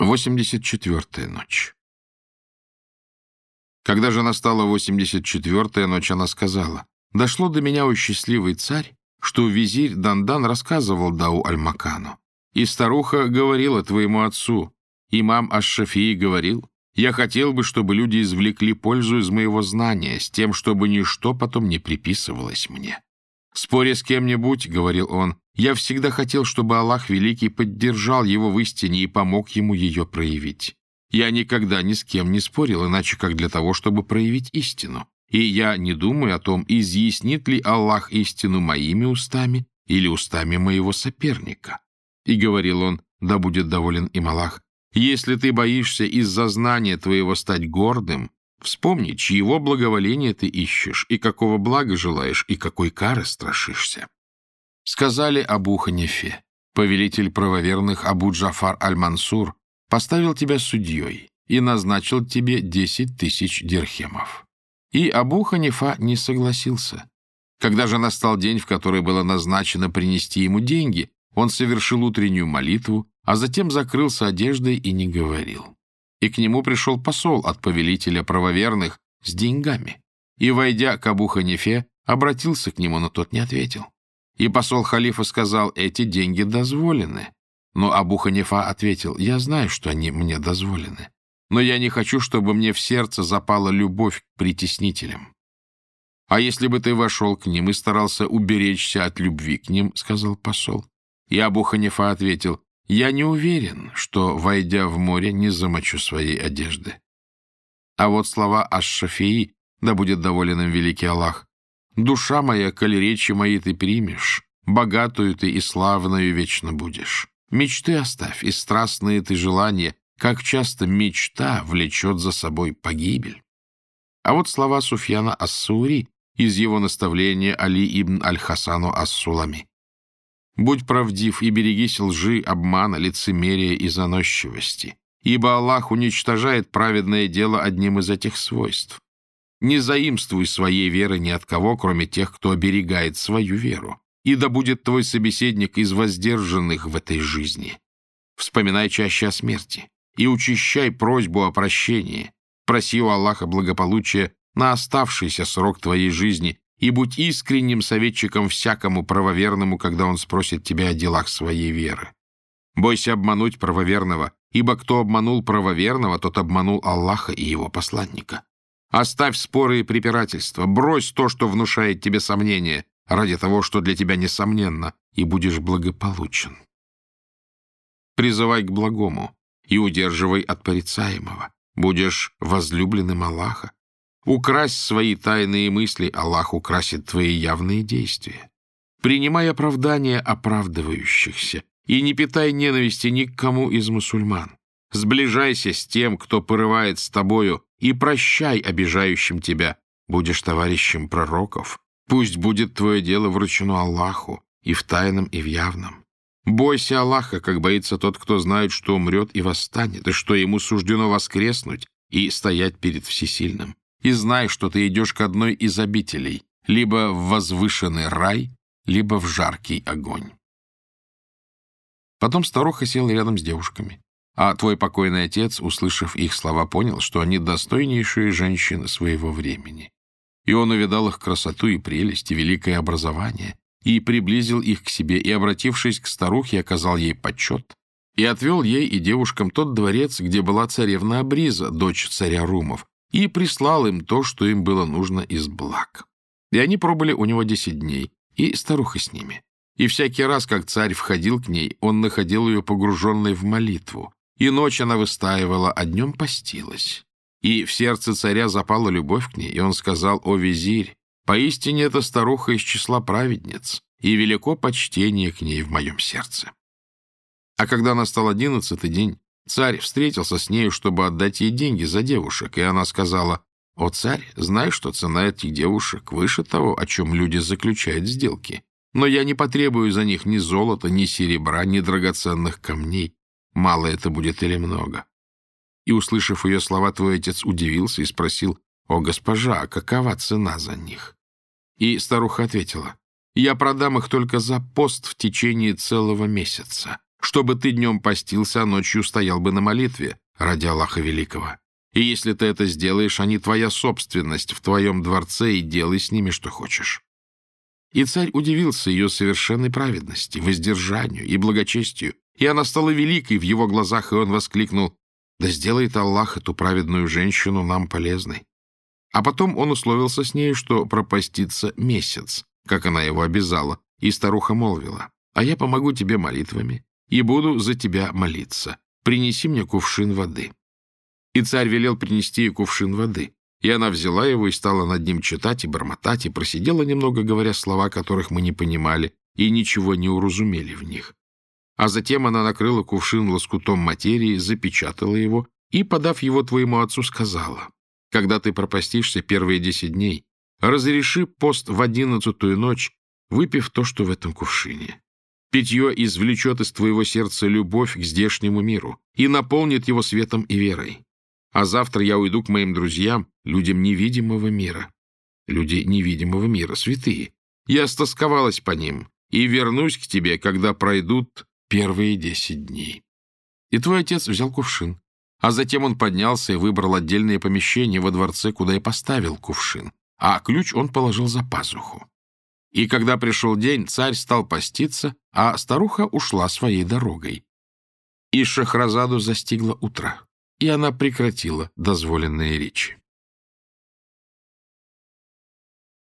84-я ночь. Когда же настала 84-я ночь, она сказала, «Дошло до меня, о счастливый царь, что визирь Дандан рассказывал Дау Аль-Макану. И старуха говорила твоему отцу, имам Аш-Шафии говорил, «Я хотел бы, чтобы люди извлекли пользу из моего знания, с тем, чтобы ничто потом не приписывалось мне». «Споря с кем-нибудь, — говорил он, я всегда хотел, чтобы Аллах Великий поддержал его в истине и помог ему ее проявить. Я никогда ни с кем не спорил, иначе как для того, чтобы проявить истину. И я не думаю о том, изъяснит ли Аллах истину моими устами или устами моего соперника. И говорил он, да будет доволен им Аллах, если ты боишься из-за знания твоего стать гордым, вспомни, чьего благоволения ты ищешь, и какого блага желаешь, и какой кары страшишься. Сказали Абу Ханифе, повелитель правоверных Абу Джафар Аль-Мансур поставил тебя судьей и назначил тебе десять тысяч дирхемов. И Абу Ханифа не согласился. Когда же настал день, в который было назначено принести ему деньги, он совершил утреннюю молитву, а затем закрылся одеждой и не говорил. И к нему пришел посол от повелителя правоверных с деньгами. И, войдя к Абу Ханифе, обратился к нему, но тот не ответил. И посол халифа сказал, эти деньги дозволены. Но Абу Ханифа ответил, я знаю, что они мне дозволены. Но я не хочу, чтобы мне в сердце запала любовь к притеснителям. А если бы ты вошел к ним и старался уберечься от любви к ним, — сказал посол. И Абу Ханифа ответил, я не уверен, что, войдя в море, не замочу своей одежды. А вот слова Аш-Шафии, да будет доволен им великий Аллах, Душа моя, коли речи мои ты примешь, богатую ты и славную вечно будешь. Мечты оставь и страстные ты желания, как часто мечта влечет за собой погибель. А вот слова Суфьяна Ас-Саури из его наставления Али ибн Аль-Хасану Ас-Сулами. «Будь правдив и берегись лжи, обмана, лицемерия и заносчивости, ибо Аллах уничтожает праведное дело одним из этих свойств. Не заимствуй своей веры ни от кого, кроме тех, кто оберегает свою веру. И да будет твой собеседник из воздержанных в этой жизни. Вспоминай чаще о смерти и учащай просьбу о прощении. Проси у Аллаха благополучия на оставшийся срок твоей жизни и будь искренним советчиком всякому правоверному, когда он спросит тебя о делах своей веры. Бойся обмануть правоверного, ибо кто обманул правоверного, тот обманул Аллаха и его посланника. Оставь споры и препирательства, брось то, что внушает тебе сомнения, ради того, что для тебя несомненно, и будешь благополучен. Призывай к благому и удерживай от порицаемого. Будешь возлюбленным Аллаха. Укрась свои тайные мысли, Аллах украсит твои явные действия. Принимай оправдания оправдывающихся и не питай ненависти ни к кому из мусульман. Сближайся с тем, кто порывает с тобою, и прощай обижающим тебя. Будешь товарищем пророков. Пусть будет твое дело вручено Аллаху, и в тайном, и в явном. Бойся Аллаха, как боится тот, кто знает, что умрет и восстанет, и что ему суждено воскреснуть и стоять перед Всесильным. И знай, что ты идешь к одной из обителей, либо в возвышенный рай, либо в жаркий огонь. Потом старуха села рядом с девушками. А твой покойный отец, услышав их слова, понял, что они достойнейшие женщины своего времени. И он увидал их красоту и прелесть, и великое образование, и приблизил их к себе, и, обратившись к старухе, оказал ей почет, и отвел ей и девушкам тот дворец, где была царевна Абриза, дочь царя Румов, и прислал им то, что им было нужно из благ. И они пробыли у него десять дней, и старуха с ними. И всякий раз, как царь входил к ней, он находил ее погруженной в молитву, и ночь она выстаивала, а днем постилась. И в сердце царя запала любовь к ней, и он сказал, «О, визирь, поистине эта старуха из числа праведниц, и велико почтение к ней в моем сердце». А когда настал одиннадцатый день, царь встретился с нею, чтобы отдать ей деньги за девушек, и она сказала, «О, царь, знай, что цена этих девушек выше того, о чем люди заключают сделки. Но я не потребую за них ни золота, ни серебра, ни драгоценных камней. Мало это будет или много? И, услышав ее слова, твой отец удивился и спросил, «О, госпожа, а какова цена за них?» И старуха ответила, «Я продам их только за пост в течение целого месяца, чтобы ты днем постился, а ночью стоял бы на молитве ради Аллаха Великого. И если ты это сделаешь, они твоя собственность в твоем дворце, и делай с ними, что хочешь». И царь удивился ее совершенной праведности, воздержанию и благочестию, и она стала великой в его глазах, и он воскликнул, «Да сделает Аллах эту праведную женщину нам полезной». А потом он условился с ней, что пропастится месяц, как она его обязала, и старуха молвила, «А я помогу тебе молитвами и буду за тебя молиться. Принеси мне кувшин воды». И царь велел принести ей кувшин воды. И она взяла его и стала над ним читать и бормотать, и просидела немного, говоря слова, которых мы не понимали, и ничего не уразумели в них. А затем она накрыла кувшин лоскутом материи, запечатала его и, подав его твоему отцу, сказала, «Когда ты пропастишься первые десять дней, разреши пост в одиннадцатую ночь, выпив то, что в этом кувшине. Питье извлечет из твоего сердца любовь к здешнему миру и наполнит его светом и верой. А завтра я уйду к моим друзьям, людям невидимого мира. Люди невидимого мира, святые. Я стосковалась по ним и вернусь к тебе, когда пройдут первые десять дней. И твой отец взял кувшин. А затем он поднялся и выбрал отдельное помещение во дворце, куда и поставил кувшин. А ключ он положил за пазуху. И когда пришел день, царь стал поститься, а старуха ушла своей дорогой. И Шахразаду застигло утро и она прекратила дозволенные речи.